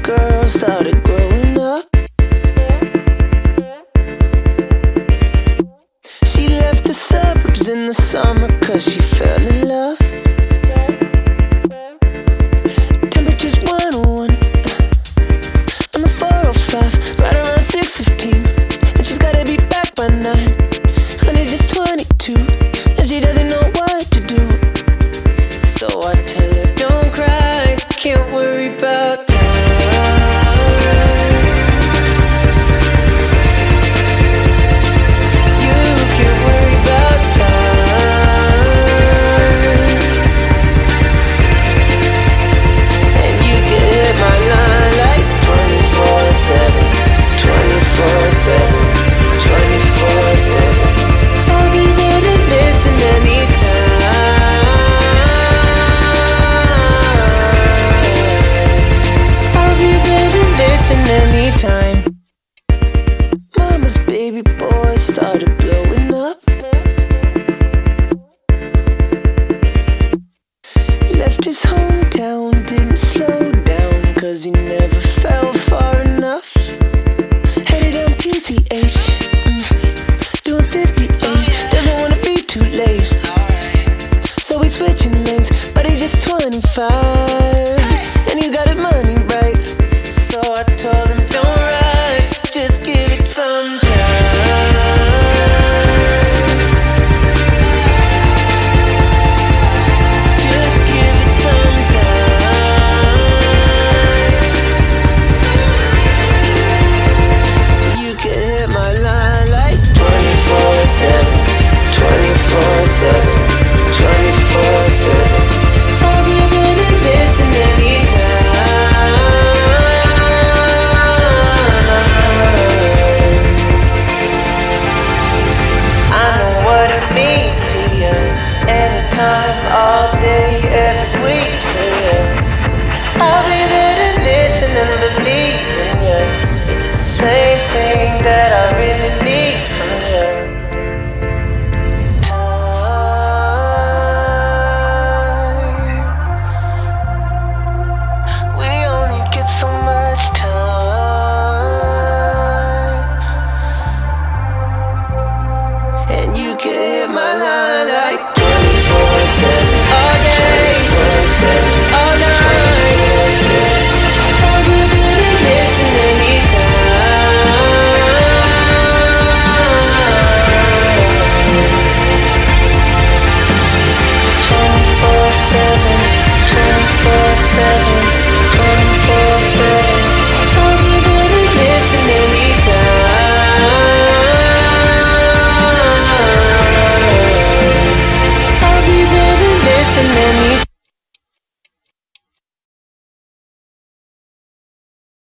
girl started growing up. She left the suburbs in the summer cause she fell in love. his hometown didn't slow down, cause he never fell far enough. Headed down PCH, mm, doing 58, doesn't wanna be too late. So he's switching lanes, but he's just 25. and many